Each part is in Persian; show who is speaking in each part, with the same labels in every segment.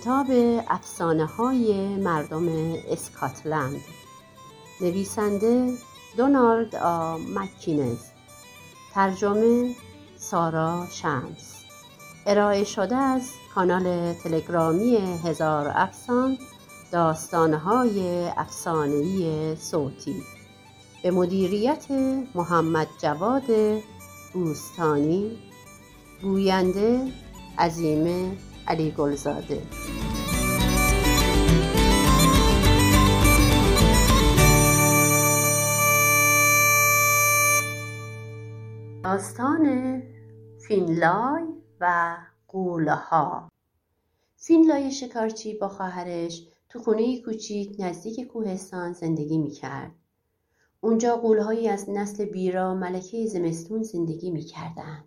Speaker 1: کتاب افسانه های مردم اسکاتلند. نویسنده دونالد آ مکینز. ترجمه سارا شمس. ارائه شده از کانال تلگرامی هزار افسان داستانهای افسانهای صوتی. به مدیریت محمد جواد بوستانی. گوینده عظیمه علی گلزاده داستان فینلای و قوله ها فینلای شکارچی با خواهرش تو خونه کوچیک نزدیک کوهستان زندگی می‌کرد. اونجا قولهایی از نسل بیرا ملکه زمستون زندگی می‌کردند.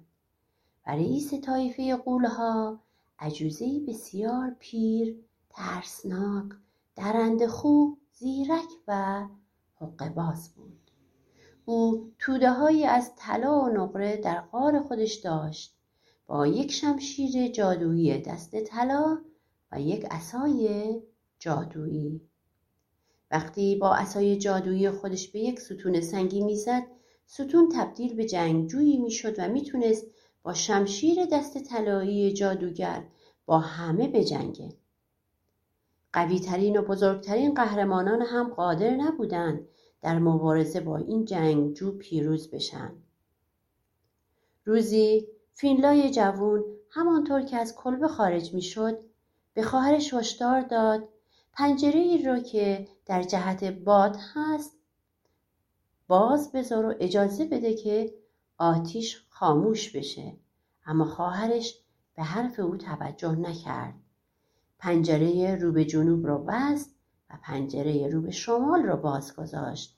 Speaker 1: و رئیس طایفه قولها عجوزهای بسیار پیر ترسناک درنده خوب زیرک و حقه باز بود. او توده از طلا و نقره در غار خودش داشت. با یک شمشیر جادویی دست طلا و یک عصای جادویی. وقتی با عصای جادویی خودش به یک ستون سنگی می‌زد ستون تبدیل به جنگجویی می‌شد و می‌تونست با شمشیر دست طلایی جادوگر با همه بجنگه. قویترین و بزرگترین قهرمانان هم قادر نبودند در مبارزه با این جنگجو پیروز بشن. روزی فینلای جوون همانطور که از کلبه خارج می‌شد به خواهرش هشدار داد پنجره ای رو که در جهت باد هست باز بذار و اجازه بده که آتیش خاموش بشه. اما خواهرش به حرف او توجه نکرد. پنجره رو به جنوب را بست و پنجره رو به شمال را باز گذاشت.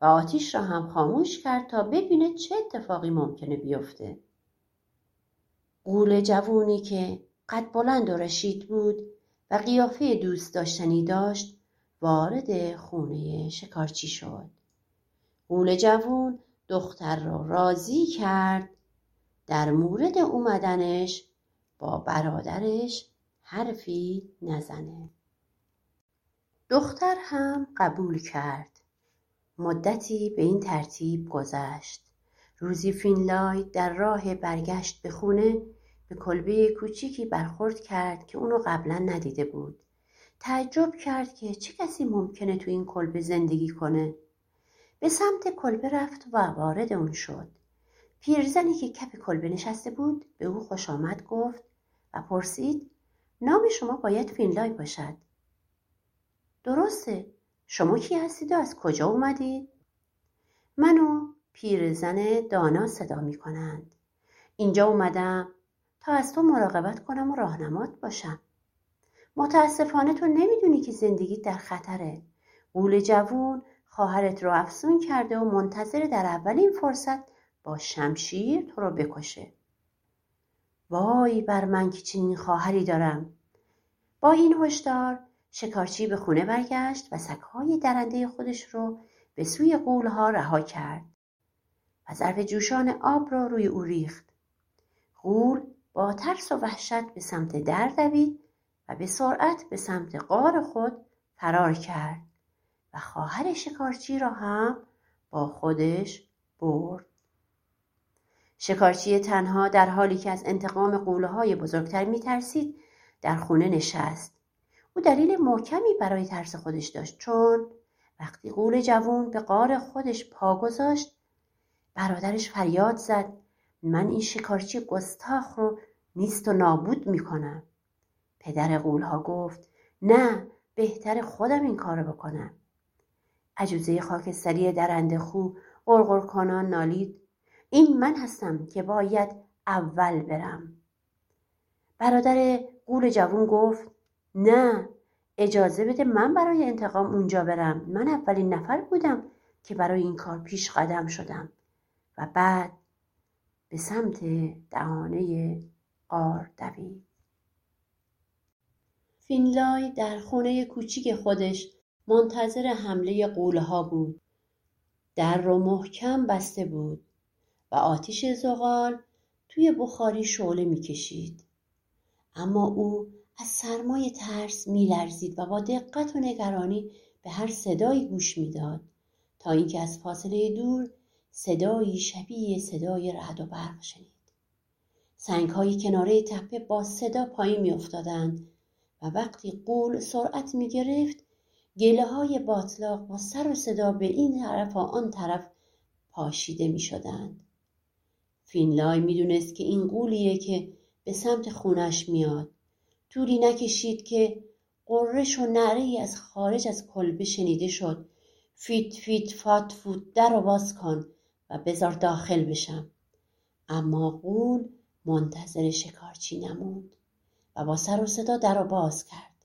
Speaker 1: و آتیش را هم خاموش کرد تا ببینه چه اتفاقی ممکنه بیفته. قول جوونی که قد بلند و رشید بود و قیافه دوست داشتنی داشت وارد خونه شکارچی شد. قول جوون دختر را راضی کرد در مورد اومدنش با برادرش حرفی نزنه. دختر هم قبول کرد. مدتی به این ترتیب گذشت. روزی فینلای در راه برگشت به خونه به کلبه کوچیکی برخورد کرد که اونو قبلا ندیده بود. تعجب کرد که چه کسی ممکنه تو این کلبه زندگی کنه. به سمت کلبه رفت و وارد اون شد. پیرزنی که کف کلبه نشسته بود به او خوش آمد گفت و پرسید نام شما باید فینلای باشد؟ درسته. شما کی هستید و از کجا اومدید؟ منو پیرزن دانا صدا می کنند. اینجا اومدم تا از تو مراقبت کنم و راهنمات باشم. متاسفانه تو نمی‌دونی که زندگی در خطره. قول جوون خواهرت رو افسون کرده و منتظر در اولین فرصت با شمشیر تو رو بکشه. وای بر من که چنین خواهری دارم. با این هشدار شکارچی به خونه برگشت و سگهای درنده خودش رو به سوی قولها رها کرد و ظرف جوشان آب را روی او ریخت. قول با ترس و وحشت به سمت در دوید و به سرعت به سمت غار خود فرار کرد و خواهر شکارچی را هم با خودش برد. شکارچی تنها در حالی که از انتقام قوله های بزرگتر می ترسید در خونه نشست. او دلیل محکمی برای ترس خودش داشت چون وقتی قول جوون به قار خودش پا گذاشت برادرش فریاد زد من این شکارچی گستاخ رو نیست و نابود می‌کنم پدر قولها گفت نه بهتر خودم این کارو بکنم عجوزه خاکستری درنده خو قرقر کنان نالید این من هستم که باید اول برم. برادر قول جوون گفت نه اجازه بده من برای انتقام اونجا برم. من اولین نفر بودم که برای این کار پیش قدم شدم. و بعد به سمت دهانه قار دوید. فینلای در خونه کوچیک خودش منتظر حمله قوله ها بود. در رو محکم بسته بود. و آتیش زغال توی بخاری شعله می‌کشید اما او از سرمای ترس میلرزید و با دقت و نگرانی به هر صدایی گوش می‌داد تا اینکه از فاصله دور صدایی شبیه صدای رعد و برق شنید سنگهای کناره تپه با صدا پایین میافتادند و وقتی قول سرعت می گرفت گله های باطلاق با سر و صدا به این طرف و آن طرف پاشیده می شدند. فینلای می دونست که این غولیه که به سمت خونش میاد. طولی نکشید که غرش و نعره از خارج از کلبه شنیده شد. فیت فیت فات فوت در و باز کن و بذار داخل بشم. اما غول منتظر شکارچی نموند و با سر و صدا در و باز کرد.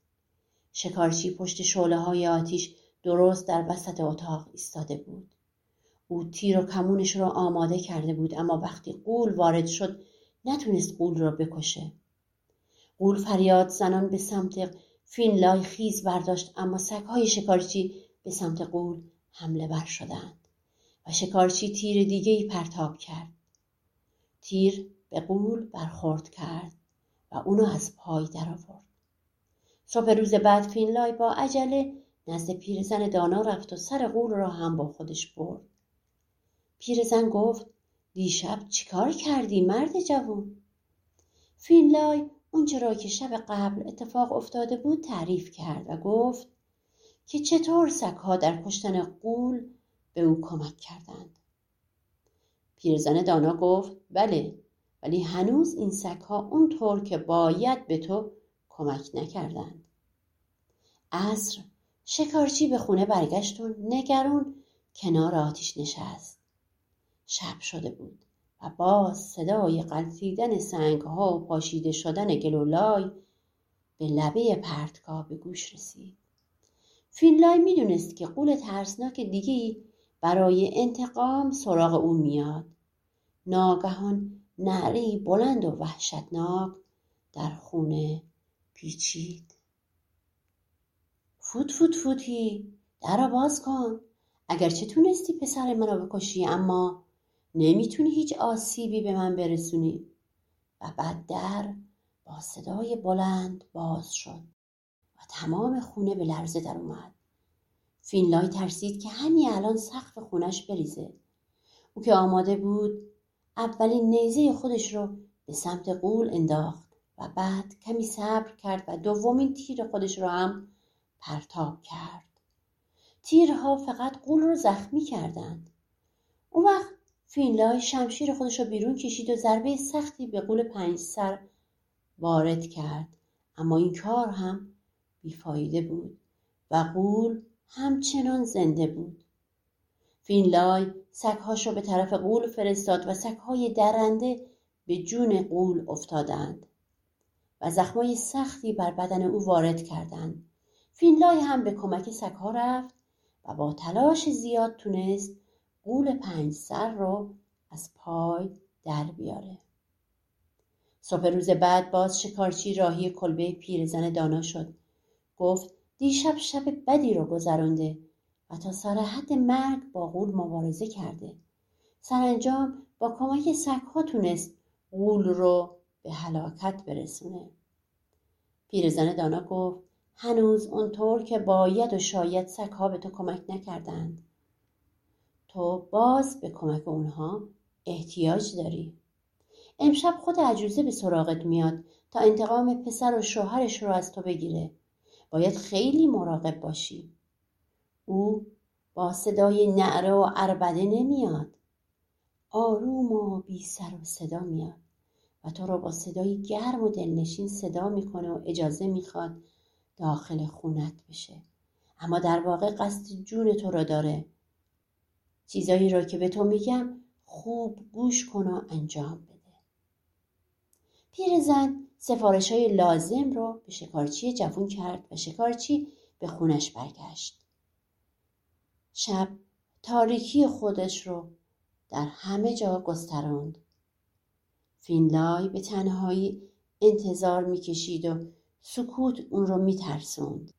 Speaker 1: شکارچی پشت شعله های آتیش درست در وسط اتاق ایستاده بود. او تیر و کمونش را آماده کرده بود اما وقتی قول وارد شد نتونست قول را بکشه. قول فریاد زنان به سمت فینلای خیز برداشت اما سگهای شکارچی به سمت قول حمله بر شدند و شکارچی تیر دیگه ای پرتاب کرد. تیر به قول برخورد کرد و اونو از پای درآورد. صبح روز بعد فینلای با عجله نزد پیرزن دانا رفت و سر قول را هم با خودش برد. پیرزن گفت دیشب چیکار کردی مرد جوون؟ فینلای اونچه را که شب قبل اتفاق افتاده بود تعریف کرد و گفت که چطور سگها در کشتن قول به او کمک کردند. پیرزن دانا گفت بله ولی هنوز این سگها اونطور که باید به تو کمک نکردند. عصر شکارچی به خونه برگشت و نگرون کنار آتیش نشست. شب شده بود و باز صدای قلتیدن سنگها و پاشیده شدن گلولای به لبه پرتگاه به گوش رسید. فینلای می‌دونست که قول ترسناک دیگی برای انتقام سراغ او میاد. ناگهان نعری بلند و وحشتناک در خونه پیچید. فوت فوت فوتی در باز کن اگرچه تونستی پسر منو بکشی اما نمی‌تونی هیچ آسیبی به من برسونی. و بعد در با صدای بلند باز شد و تمام خونه به لرزه در اومد. فینلای ترسید که همین الان سقف خونش بریزه. او که آماده بود اولین نیزه خودش رو به سمت قول انداخت و بعد کمی صبر کرد و دومین تیر خودش رو هم پرتاب کرد. تیرها فقط قول رو زخمی کردند. اون وقت فینلای شمشیر خودش رو بیرون کشید و ضربه سختی به قول پنج سر وارد کرد. اما این کار هم بیفایده بود و قول همچنان زنده بود. فینلای سگهاش رو به طرف قول فرستاد و سگهای درنده به جون قول افتادند و زخمای سختی بر بدن او وارد کردند. فینلای هم به کمک سگها رفت و با تلاش زیاد تونست قول پنج سر رو از پای در بیاره. صبح روز بعد باز شکارچی راهی کلبه پیرزن دانا شد. گفت دیشب شب بدی رو گذرانده و تا سر حد مرگ با غول مبارزه کرده. سرانجام با کمک سگها تونست غول رو به هلاکت برسونه. پیرزن دانا گفت هنوز اونطور که باید و شاید سگها به تو کمک نکردند. تو باز به کمک اونها احتیاج داری. امشب خود عجوزه به سراغت میاد تا انتقام پسر و شوهرش رو از تو بگیره. باید خیلی مراقب باشی. او با صدای نعره و عربده نمیاد. آروم و بی سر و صدا میاد و تو رو با صدای گرم و دلنشین صدا می‌کنه و اجازه می‌خواد داخل خونت بشه. اما در واقع قصد جون تو را داره. چیزایی را که به تو میگم خوب گوش کن و انجام بده. پیرزن سفارش های لازم رو به شکارچی جوون کرد و شکارچی به خونش برگشت. شب تاریکی خودش رو در همه جا گستراند. فینلای به تنهایی انتظار می‌کشید و سکوت اون رو میترسوند.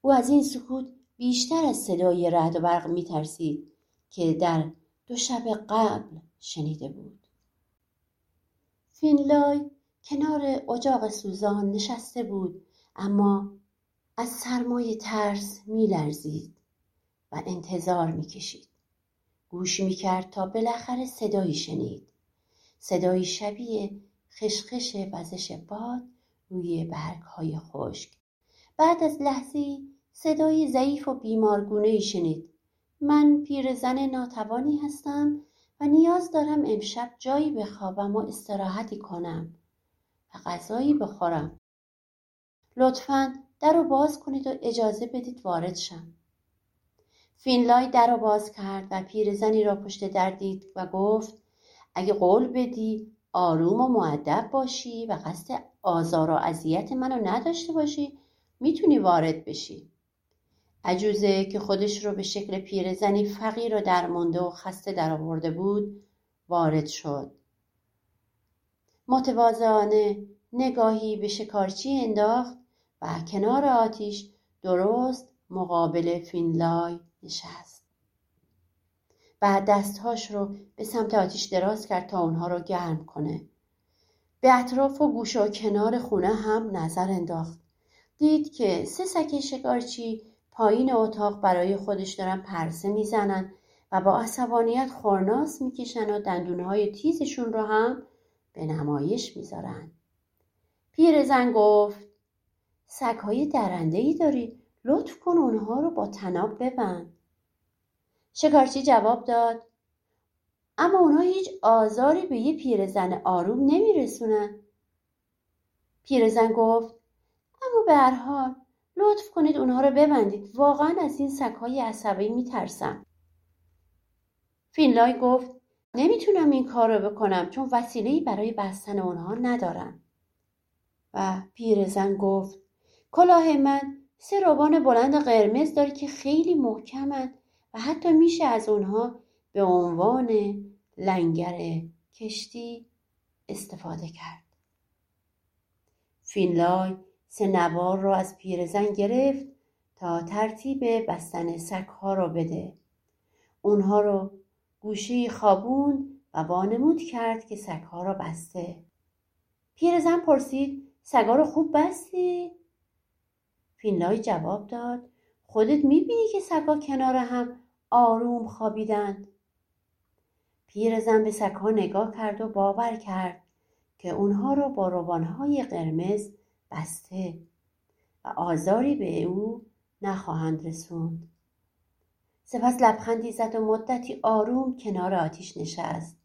Speaker 1: او از این سکوت بیشتر از صدای رعد و برق میترسید. که در دو شب قبل شنیده بود. فینلای کنار اجاق سوزان نشسته بود اما از سرمای ترس میلرزید و انتظار می‌کشید. گوش می‌کرد تا بالاخره صدایی شنید. صدایی شبیه خشخش وزش باد روی برگ های خشک. بعد از لحظه صدای ضعیف و بیمارگونه ای شنید. من پیرزن ناتوانی هستم و نیاز دارم امشب جایی بخوابم و استراحتی کنم و غذایی بخورم. لطفا در رو باز کنید و اجازه بدید وارد شم. فینلای در رو باز کرد و پیرزنی را پشت در دید و گفت اگه قول بدی آروم و معدب باشی و قصد آزار و اذیت منو نداشته باشی می‌تونی وارد بشی. عجوزه که خودش رو به شکل پیرزنی فقیر و درمانده و خسته درآورده بود وارد شد. متواضعانه نگاهی به شکارچی انداخت و کنار آتیش درست مقابل فینلای نشست. بعد دستهاش رو به سمت آتیش دراز کرد تا اونها رو گرم کنه. به اطراف و گوش و کنار خونه هم نظر انداخت. دید که سه سکه شکارچی پایین اتاق برای خودش دارن پرسه می‌زنن و با عصبانیت خورناس می‌کشن و دندونهای تیزشون رو هم به نمایش می‌ذارن. پیرزن گفت سگهای درنده ای داری لطف کن اونها رو با تناب ببند. شکارچی جواب داد اما اونها هیچ آزاری به یه پیرزن آروم نمیرسونن. پیرزن گفت اما به هر حال لطف کنید اونها رو ببندید. واقعا از این سگهای عصبی میترسم. فینلای گفت نمی‌تونم این کار رو بکنم چون وسیله‌ای برای بستن اونها ندارم. و پیرزن گفت کلاه من سه روبان بلند قرمز داره که خیلی محکمند و حتی میشه از اونها به عنوان لنگر کشتی استفاده کرد. فینلای سه نوار رو از پیرزن گرفت تا ترتیب بستن سگها رو بده. اونها رو گوشه خوابون و وانمود کرد که سگها را بسته. پیرزن پرسید سگا رو خوب بستی؟ فینلای جواب داد خودت می‌بینی که سگا کنار هم آروم خوابیدند. پیرزن به سگها نگاه کرد و باور کرد که اونها رو با روبانهای قرمز بسته و آزاری به او نخواهند رسوند. سپس لبخندی زد و مدتی آروم کنار آتیش نشست.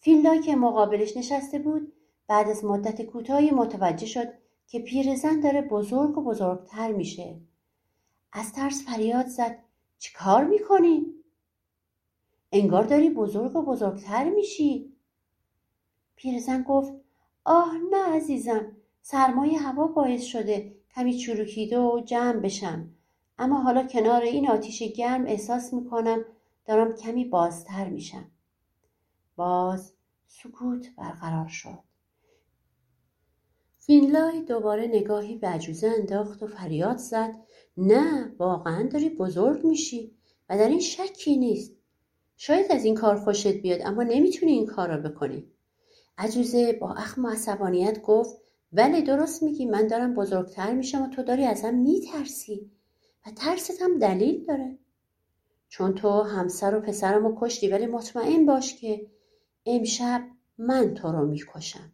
Speaker 1: فیلدا که مقابلش نشسته بود بعد از مدت کوتاهی متوجه شد که پیرزن داره بزرگ و بزرگتر میشه. از ترس فریاد زد چی کار می‌کنی؟ انگار داری بزرگ و بزرگتر میشی. پیرزن گفت آه نه عزیزم سرمایه هوا باعث شده کمی چروکیده و جمع بشم. اما حالا کنار این آتیش گرم احساس می‌کنم دارم کمی بازتر میشم. باز سکوت برقرار شد. فینلای دوباره نگاهی به عجوزه انداخت و فریاد زد. نه واقعا داری بزرگ میشی و در این شکی نیست. شاید از این کار خوشت بیاد اما نمی‌تونی این کار را بکنی. عجوزه با اخم و عصبانیت گفت ولی درست میگی من دارم بزرگتر میشم و تو داری ازم میترسی. و ترست هم دلیل داره. چون تو همسر و پسرمو کشتی ولی مطمئن باش که امشب من تو رو می‌کشم.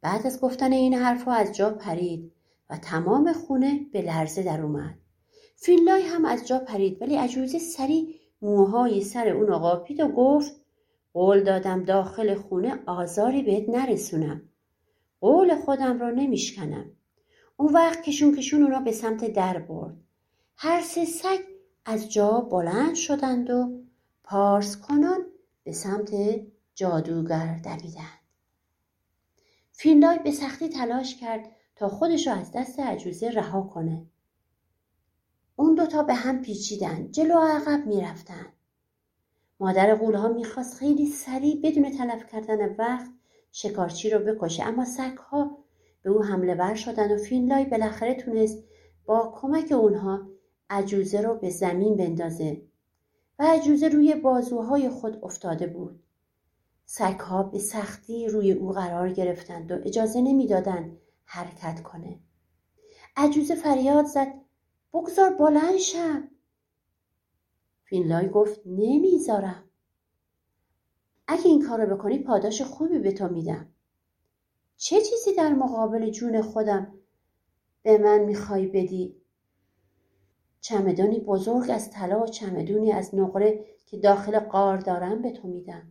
Speaker 1: بعد از گفتن این حرفها از جا پرید و تمام خونه به لرزه در اومد. فینلای هم از جا پرید ولی عجوزه سری موهای سر اون قاپید و گفت قول دادم داخل خونه آزاری بهت نرسونم. قول خودم را نمیشکنم. اون وقت کشون کشون اونا به سمت در برد. هر سه سگ از جا بلند شدند و پارس کنان به سمت جادوگر دویدند. فینلای به سختی تلاش کرد تا خودش را از دست عجوزه رها کنه. اون دوتا به هم پیچیدن جلو عقب می‌رفتن مادر قولها می‌خواست خیلی سریع بدون تلف کردن وقت شکارچی رو بکشه. اما سگها به او حمله ور شدن و فینلای بالاخره تونست با کمک اونها عجوزه رو به زمین بندازه و عجوزه روی بازوهای خود افتاده بود. سگها به سختی روی او قرار گرفتند و اجازه نمی‌دادند حرکت کنه. عجوزه فریاد زد بگذار بلند شم. فینلای گفت نمی‌ذارم. اگه این کار رو بکنی پاداش خوبی به تو میدم. چه چیزی در مقابل جون خودم به من می‌خوای بدی؟ چمدانی بزرگ از طلا و چمدونی از نقره که داخل قار دارم به تو میدم.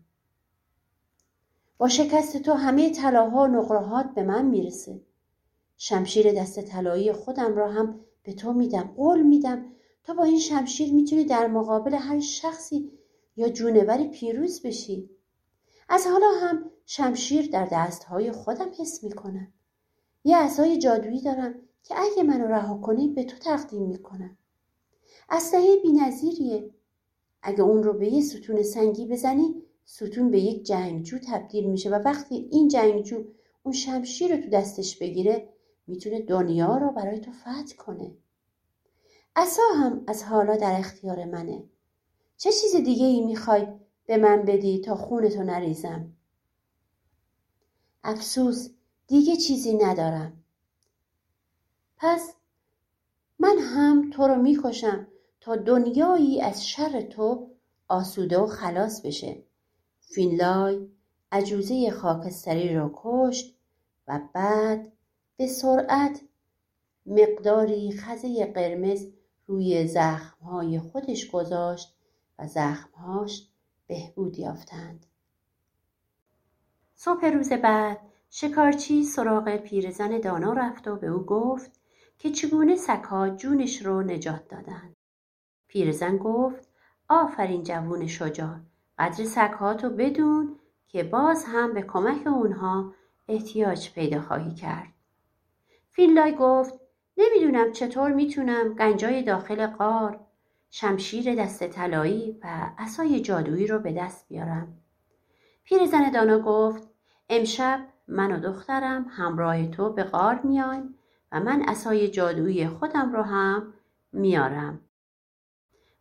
Speaker 1: با شکست تو همه طلاها و نقرهات به من می‌رسه. شمشیر دست طلایی خودم را هم به تو میدم. قول میدم تا با این شمشیر می‌تونی در مقابل هر شخصی یا جونوری پیروز بشی. از حالا هم شمشیر در دستهای خودم حس می‌کنم. یه عصای جادویی دارم که اگه منو رها کنی به تو تقدیم می‌کنم. اسلحه بینظیریه. اگه اون رو به یه ستون سنگی بزنی ستون به یک جنگجو تبدیل میشه و وقتی این جنگجو اون شمشیر رو تو دستش بگیره می‌تونه دنیا رو برای تو فتح کنه. اصا هم از حالا در اختیار منه. چه چیز دیگه ای می‌خوای؟ به من بدی تا خونتو نریزم. افسوس دیگه چیزی ندارم. پس من هم تو رو می‌کشم تا دنیایی از شر تو آسوده و خلاص بشه. فینلای عجوزه خاکستری را کشت و بعد به سرعت مقداری خزه قرمز روی زخمهای خودش گذاشت و زخمهاش بهبود یافتند. صبح روز بعد شکارچی سراغ پیرزن دانا رفت و به او گفت که چگونه سگها جونش رو نجات دادند پیرزن گفت آفرین جوون شجاع قدر سگهاتو بدون که باز هم به کمک اونها احتیاج پیدا خواهی کرد. فینلای گفت نمی‌دونم چطور می‌تونم گنجای داخل قار شمشیر دست طلایی و عصای جادویی رو به دست بیارم. پیرزن دانا گفت امشب من و دخترم همراه تو به غار میایم و من عصای جادویی خودم رو هم میارم.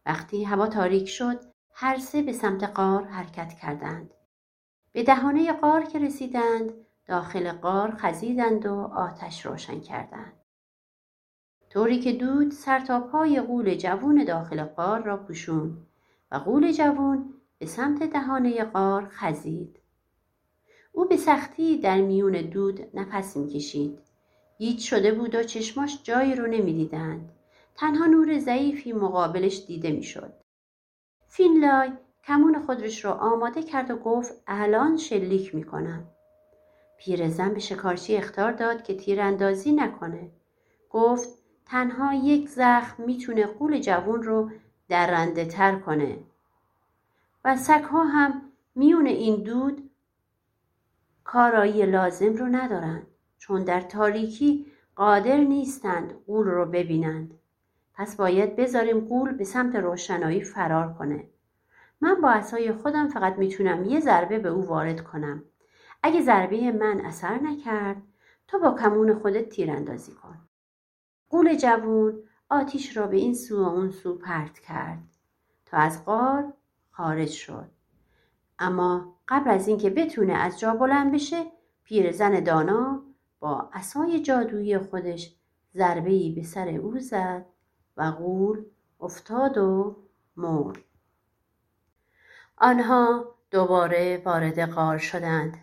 Speaker 1: وقتی هوا تاریک شد هر سه به سمت غار حرکت کردند. به دهانه غار که رسیدند داخل غار خزیدند و آتش روشن کردند. طوری که دود سر تا پای قول جوون داخل غار را پوشون و قول جوون به سمت دهانه غار خزید. او به سختی در میون دود نفس می‌کشید. گیج شده بود و چشماش جایی رو نمی‌دیدند. تنها نور ضعیفی مقابلش دیده می‌شد. فینلای کمون خودش رو آماده کرد و گفت الان شلیک می‌کنم. پیرزن به شکارچی اختار داد که تیراندازی نکنه. گفت تنها یک زخم می‌تونه قول جوون رو درنده تر کنه. و سگها هم میون این دود کارایی لازم رو ندارند چون در تاریکی قادر نیستند قول رو ببینند. پس باید بذاریم قول به سمت روشنایی فرار کنه. من با عصای خودم فقط می‌تونم یه ضربه به او وارد کنم. اگه ضربه من اثر نکرد تو با کمون خودت تیراندازی کن. قول جوون آتیش را به این سو و اون سو پرت کرد. تا از غار خارج شد. اما قبل از اینکه بتونه از جا بلند بشه پیرزن دانا با عصای جادویی خودش ضربه به سر او زد و غول افتاد و مرد. آنها دوباره وارد غار شدند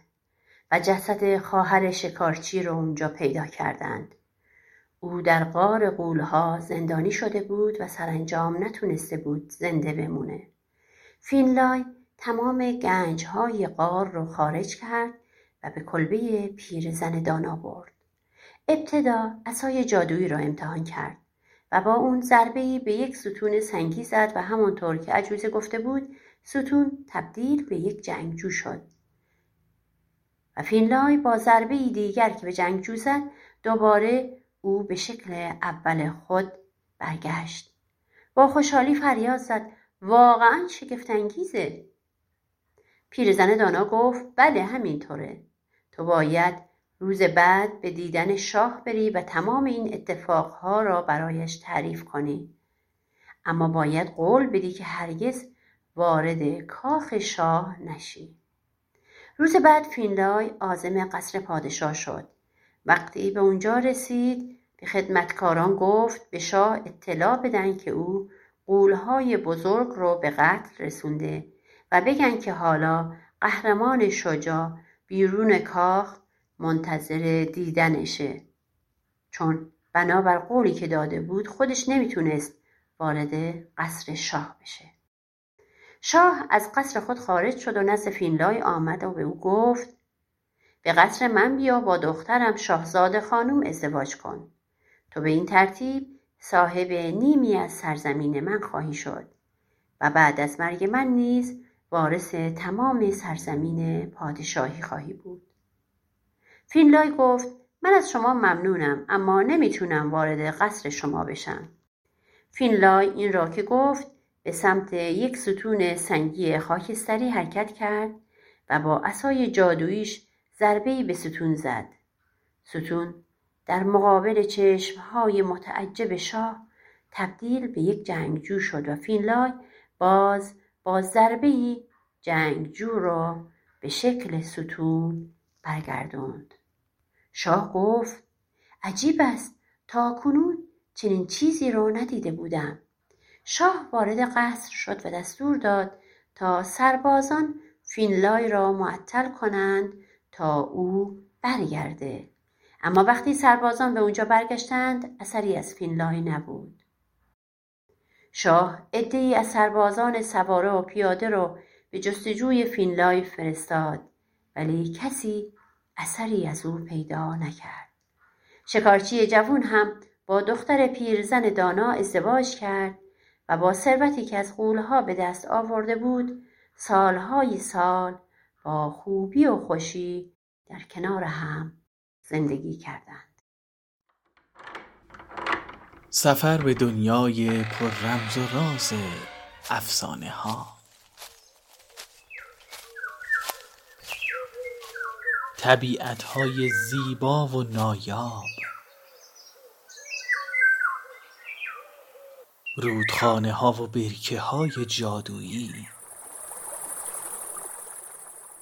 Speaker 1: و جسد خواهر شکارچی را اونجا پیدا کردند. او در غار قولها زندانی شده بود و سرانجام نتونسته بود زنده بمونه. فینلای تمام گنجهای غار رو خارج کرد و به کلبه پیرزن دانا برد. ابتدا عصای جادویی را امتحان کرد و با اون ضربهای به یک ستون سنگی زد و همانطور که عجوزه گفته بود ستون تبدیل به یک جنگجو شد. و فینلای با ضربه دیگر که به جنگجو زد دوباره او به شکل اول خود برگشت. با خوشحالی فریاد زد. واقعا شگفتانگیزه پیرزن دانا گفت بله همینطوره. تو باید روز بعد به دیدن شاه بری و تمام این اتفاقها را برایش تعریف کنی. اما باید قول بدی که هرگز وارد کاخ شاه نشی. روز بعد فینلای آزم قصر پادشاه شد. وقتی به اونجا رسید به خدمتکاران گفت به شاه اطلاع بدن که او قولهای بزرگ رو به قتل رسونده و بگن که حالا قهرمان شجاع بیرون کاخ منتظر دیدنشه. چون بنابر قولی که داده بود خودش نمی‌تونست وارد قصر شاه بشه. شاه از قصر خود خارج شد و نزد فینلای آمد و به او گفت به قصر من بیا با دخترم شاهزاده خانم ازدواج کن. تو به این ترتیب صاحب نیمی از سرزمین من خواهی شد و بعد از مرگ من نیز وارث تمام سرزمین پادشاهی خواهی بود. فینلای گفت من از شما ممنونم اما نمی‌تونم وارد قصر شما بشم. فینلای این را که گفت به سمت یک ستون سنگی خاکستری حرکت کرد و با اسای جادویش ضربهای به ستون زد. ستون در مقابل چشمهای متعجب شاه تبدیل به یک جنگجو شد و فینلای باز با ضربهای جنگجو را به شکل ستون برگرداند. شاه گفت عجیب است تا کنون چنین چیزی را ندیده بودم. شاه وارد قصر شد و دستور داد تا سربازان فینلای را معطل کنند تا او برگرده. اما وقتی سربازان به اونجا برگشتند اثری از فینلای نبود. شاه عدهای از سربازان سواره و پیاده را به جستجوی فینلای فرستاد ولی کسی اثری از او پیدا نکرد. شکارچی جوون هم با دختر پیرزن دانا ازدواج کرد و با ثروتی که از غولها به دست آورده بود سالهای سال با خوبی و خوشی در کنار هم زندگی کردند.
Speaker 2: سفر به دنیای پر رمز و راز افسانه ها طبیعت های زیبا و نایاب. رودخانه ها و برکه های جادویی.